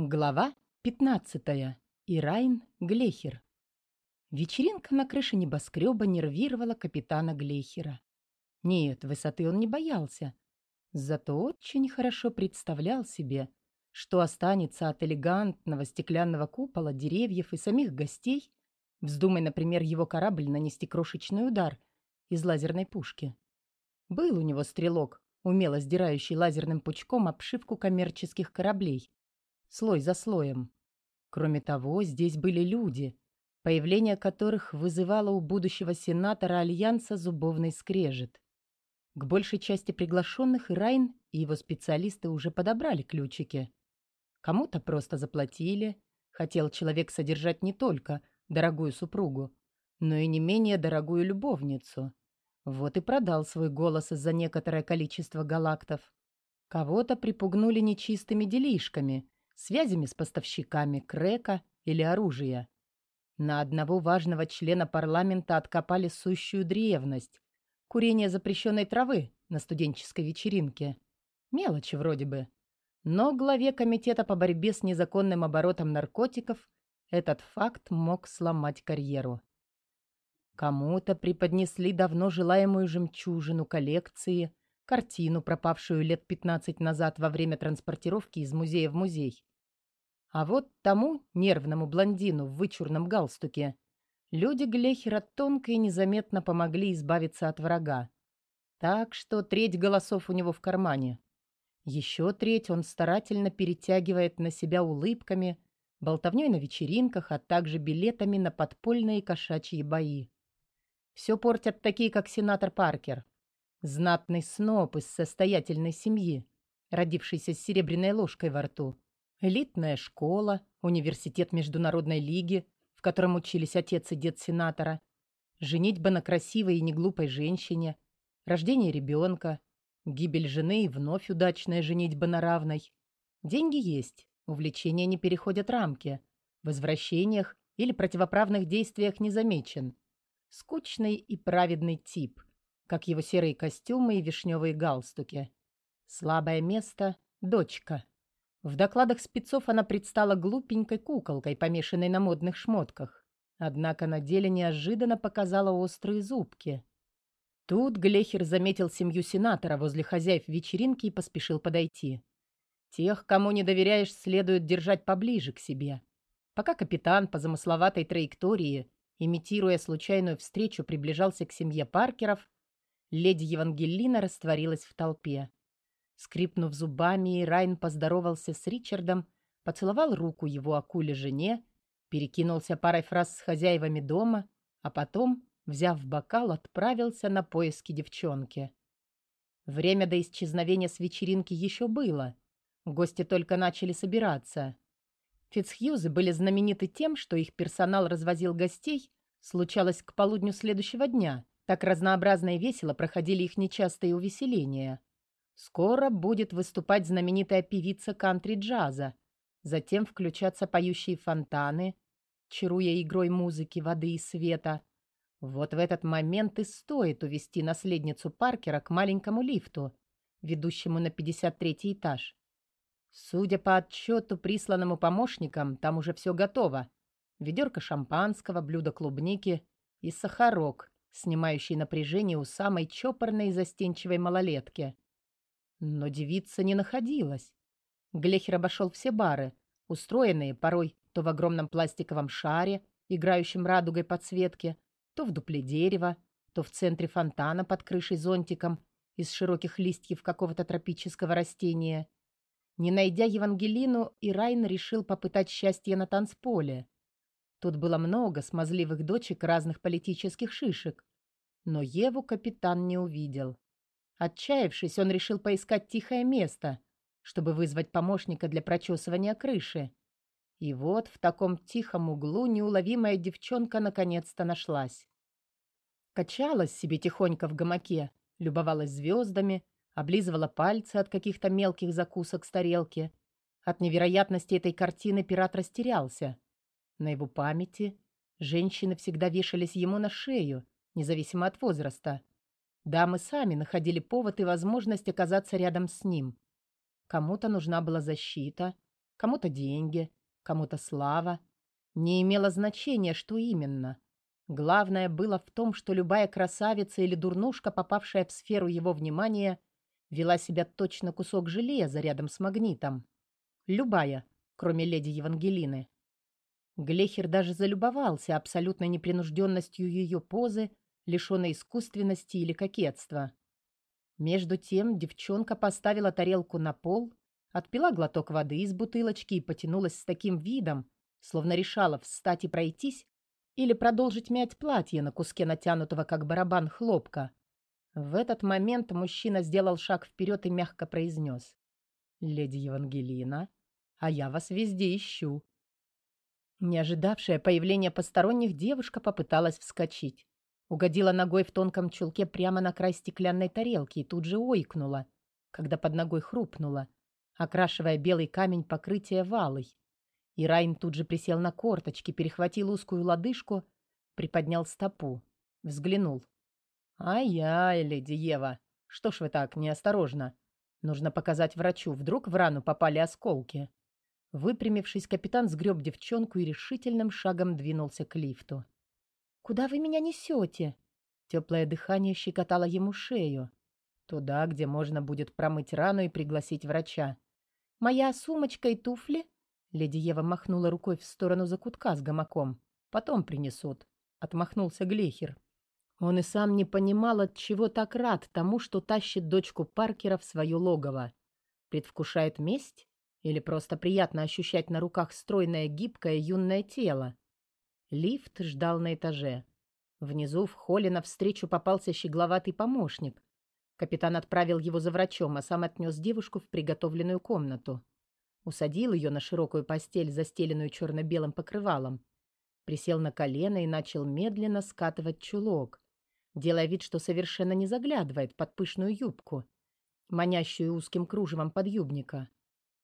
Глава 15. Ирайн Глехер. Вечеринка на крыше небоскреба нервировала капитана Глехера. Нет, высоты он не боялся. Зато очень хорошо представлял себе, что останется от элегантного стеклянного купола, деревьев и самих гостей, вздумай, например, его корабль нанести крошечный удар из лазерной пушки. Был у него стрелок, умело сдирающий лазерным пучком обшивку коммерческих кораблей, слой за слоем. Кроме того, здесь были люди, появление которых вызывало у будущего сенатора Альянса зубовный скрежет. К большей части приглашенных Райн и его специалисты уже подобрали ключики. Кому-то просто заплатили, хотел человек содержать не только дорогую супругу, но и не менее дорогую любовницу. Вот и продал свой голос за некоторое количество галактов. Кого-то припугнули нечистыми делишками – связями с поставщиками крека или оружия. На одного важного члена парламента откопали сущую древность – курение запрещенной травы на студенческой вечеринке. Мелочи вроде бы. Но главе комитета по борьбе с незаконным оборотом наркотиков этот факт мог сломать карьеру. Кому-то преподнесли давно желаемую жемчужину коллекции, картину, пропавшую лет 15 назад во время транспортировки из музея в музей. А вот тому нервному блондину в вычурном галстуке люди Глехера тонко и незаметно помогли избавиться от врага. Так что треть голосов у него в кармане. Еще треть он старательно перетягивает на себя улыбками, болтовней на вечеринках, а также билетами на подпольные кошачьи бои. Все портят такие, как сенатор Паркер. Знатный сноб из состоятельной семьи, родившийся с серебряной ложкой во рту. Элитная школа, университет Международной лиги, в котором учились отец и дед сенатора, женитьба на красивой и неглупой женщине, рождение ребенка, гибель жены и вновь удачная женитьба на равной. Деньги есть, увлечения не переходят рамки, в возвращениях или противоправных действиях не замечен. Скучный и праведный тип, как его серые костюмы и вишневые галстуки. Слабое место – дочка. В докладах спецов она предстала глупенькой куколкой, помешанной на модных шмотках. Однако на деле неожиданно показала острые зубки. Тут Глехер заметил семью сенатора возле хозяев вечеринки и поспешил подойти. Тех, кому не доверяешь, следует держать поближе к себе. Пока капитан по замысловатой траектории, имитируя случайную встречу, приближался к семье Паркеров, леди Евангелина растворилась в толпе. Скрипнув зубами, Райн поздоровался с Ричардом, поцеловал руку его акуле жене, перекинулся парой фраз с хозяевами дома, а потом, взяв бокал, отправился на поиски девчонки. Время до исчезновения с вечеринки еще было. Гости только начали собираться. Фицхьюзы были знамениты тем, что их персонал развозил гостей, случалось к полудню следующего дня. Так разнообразно и весело проходили их нечастые увеселения. Скоро будет выступать знаменитая певица кантри-джаза, затем включаться поющие фонтаны, чаруя игрой музыки, воды и света. Вот в этот момент и стоит увести наследницу Паркера к маленькому лифту, ведущему на 53 этаж. Судя по отчету, присланному помощникам, там уже все готово. Ведерко шампанского, блюдо клубники и сахарок, снимающий напряжение у самой чопорной и застенчивой малолетки. Но девица не находилась. Глехер обошел все бары, устроенные порой то в огромном пластиковом шаре, играющем радугой подсветки, то в дупле дерева, то в центре фонтана под крышей зонтиком из широких листьев какого-то тропического растения. Не найдя Евангелину, Ирайн решил попытать счастье на танцполе. Тут было много смазливых дочек разных политических шишек, но Еву капитан не увидел. Отчаявшись, он решил поискать тихое место, чтобы вызвать помощника для прочесывания крыши. И вот в таком тихом углу неуловимая девчонка наконец-то нашлась. Качалась себе тихонько в гамаке, любовалась звездами, облизывала пальцы от каких-то мелких закусок с тарелки. От невероятности этой картины пират растерялся. На его памяти женщины всегда вешались ему на шею, независимо от возраста. Дамы сами находили повод и возможность оказаться рядом с ним. Кому-то нужна была защита, Кому-то деньги, кому-то слава. Не имело значения, что именно. Главное было в том, что любая красавица или дурнушка, попавшая в сферу его внимания, вела себя точно кусок железа рядом с магнитом. Любая, кроме леди Евангелины. Глехер даже залюбовался абсолютной непринужденностью ее позы, лишенной искусственности или кокетства. Между тем девчонка поставила тарелку на пол, отпила глоток воды из бутылочки и потянулась с таким видом, словно решала встать и пройтись или продолжить мять платье на куске натянутого, как барабан, хлопка. В этот момент мужчина сделал шаг вперед и мягко произнес. «Леди Евангелина, а я вас везде ищу». Не ожидавшая появления посторонних, девушка попыталась вскочить. Угодила ногой в тонком чулке прямо на край стеклянной тарелки и тут же ойкнула, когда под ногой хрупнула, окрашивая белый камень покрытия валой. И Райн тут же присел на корточки, перехватил узкую лодыжку, приподнял стопу, взглянул. «Ай-яй, леди Ева, что ж вы так неосторожно? Нужно показать врачу, вдруг в рану попали осколки». Выпрямившись, капитан сгреб девчонку и решительным шагом двинулся к лифту. «Куда вы меня несете?» Теплое дыхание щекотало ему шею. Туда, где можно будет промыть рану и пригласить врача. «Моя сумочка и туфли?» Леди Ева махнула рукой в сторону закутка с гамаком. «Потом принесут», — отмахнулся Глехер. Он и сам не понимал, от чего так рад тому, что тащит дочку Паркера в свое логово. Предвкушает месть? Или просто приятно ощущать на руках стройное, гибкое, юное тело? Лифт ждал на этаже. Внизу в холле навстречу попался щегловатый помощник. Капитан отправил его за врачом, а сам отнес девушку в приготовленную комнату. Усадил ее на широкую постель, застеленную черно-белым покрывалом. Присел на колено и начал медленно скатывать чулок, делая вид, что совершенно не заглядывает под пышную юбку, манящую узким кружевом подъюбника.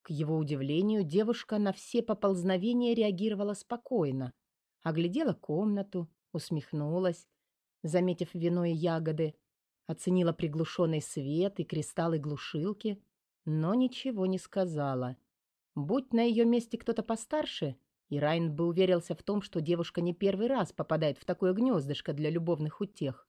К его удивлению, девушка на все поползновения реагировала спокойно — Оглядела комнату, усмехнулась, заметив вино и ягоды, оценила приглушенный свет и кристаллы глушилки, но ничего не сказала. Будь на ее месте кто-то постарше, и Райн бы уверился в том, что девушка не первый раз попадает в такое гнездышко для любовных утех.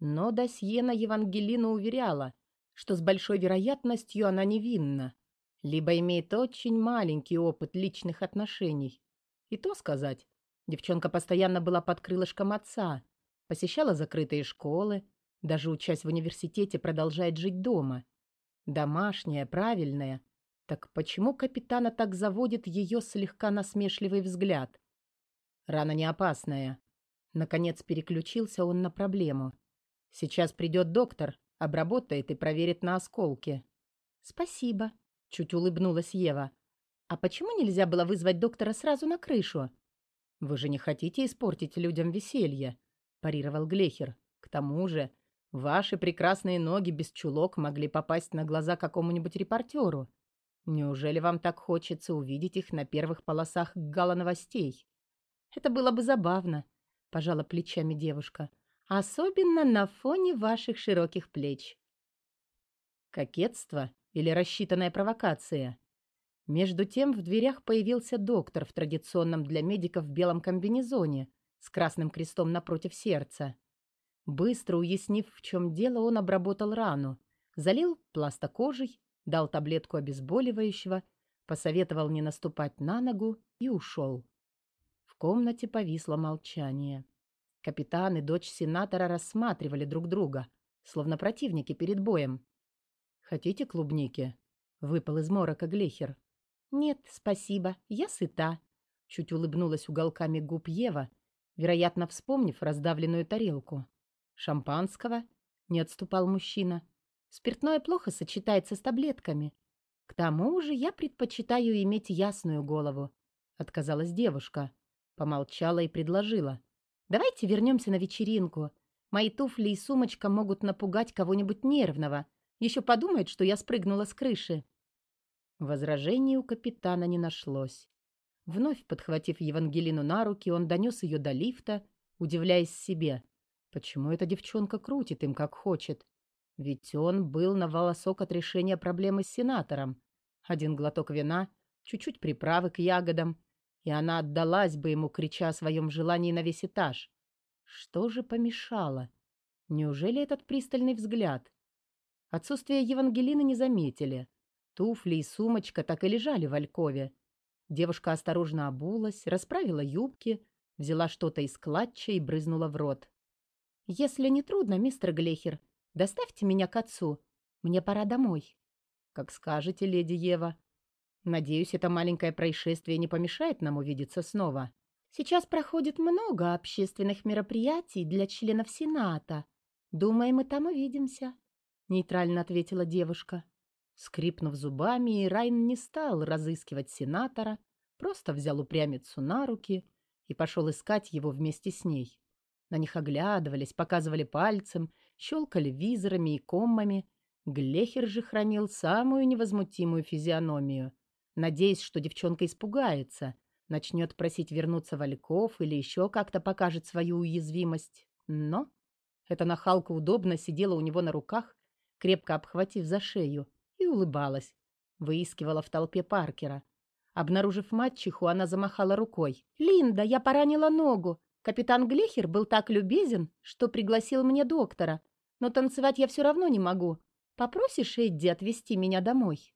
Но досье на Евангелину уверяла, что с большой вероятностью она невинна, либо имеет очень маленький опыт личных отношений. И то сказать, Девчонка постоянно была под крылышком отца, посещала закрытые школы, даже учась в университете, продолжает жить дома. Домашняя, правильная. Так почему капитана так заводит ее слегка насмешливый взгляд? Рана не опасная. Наконец переключился он на проблему. Сейчас придет доктор, обработает и проверит на осколки. «Спасибо», — чуть улыбнулась Ева. «А почему нельзя было вызвать доктора сразу на крышу?» «Вы же не хотите испортить людям веселье?» – парировал Глехер. «К тому же, ваши прекрасные ноги без чулок могли попасть на глаза какому-нибудь репортеру. Неужели вам так хочется увидеть их на первых полосах гала-новостей?» «Это было бы забавно», – пожала плечами девушка. «Особенно на фоне ваших широких плеч». «Кокетство или рассчитанная провокация?» Между тем в дверях появился доктор в традиционном для медиков белом комбинезоне с красным крестом напротив сердца. Быстро уяснив, в чем дело, он обработал рану, залил пластокожей, дал таблетку обезболивающего, посоветовал не наступать на ногу и ушел. В комнате повисло молчание. Капитан и дочь сенатора рассматривали друг друга, словно противники перед боем. «Хотите клубники?» — выпал из морока Глехер. «Нет, спасибо, я сыта», — чуть улыбнулась уголками губ Ева, вероятно, вспомнив раздавленную тарелку. «Шампанского?» — не отступал мужчина. «Спиртное плохо сочетается с таблетками. К тому же я предпочитаю иметь ясную голову», — отказалась девушка. Помолчала и предложила. «Давайте вернемся на вечеринку. Мои туфли и сумочка могут напугать кого-нибудь нервного. Еще подумают, что я спрыгнула с крыши». Возражений у капитана не нашлось. Вновь подхватив Евангелину на руки, он донес ее до лифта, удивляясь себе. Почему эта девчонка крутит им, как хочет? Ведь он был на волосок от решения проблемы с сенатором. Один глоток вина, чуть-чуть приправы к ягодам, и она отдалась бы ему, крича о своем желании на весь этаж. Что же помешало? Неужели этот пристальный взгляд? Отсутствие Евангелины не заметили. Туфли и сумочка так и лежали в алькове. Девушка осторожно обулась, расправила юбки, взяла что-то из клатча и брызнула в рот. «Если не трудно, мистер Глехер, доставьте меня к отцу. Мне пора домой». «Как скажете, леди Ева», Надеюсь, это маленькое происшествие не помешает нам увидеться снова. Сейчас проходит много общественных мероприятий для членов Сената. Думаем, мы там увидимся», — нейтрально ответила девушка. Скрипнув зубами, Райн не стал разыскивать сенатора, просто взял упрямицу на руки и пошел искать его вместе с ней. На них оглядывались, показывали пальцем, щелкали визорами и коммами. Глехер же хранил самую невозмутимую физиономию — надеясь, что девчонка испугается, начнет просить вернуться в Ольков или еще как-то покажет свою уязвимость. Но эта нахалка удобно сидела у него на руках, крепко обхватив за шею, и улыбалась. Выискивала в толпе Паркера. Обнаружив мачеху, она замахала рукой. «Линда, я поранила ногу. Капитан Глехер был так любезен, что пригласил мне доктора. Но танцевать я все равно не могу. Попросишь Эдди отвезти меня домой?»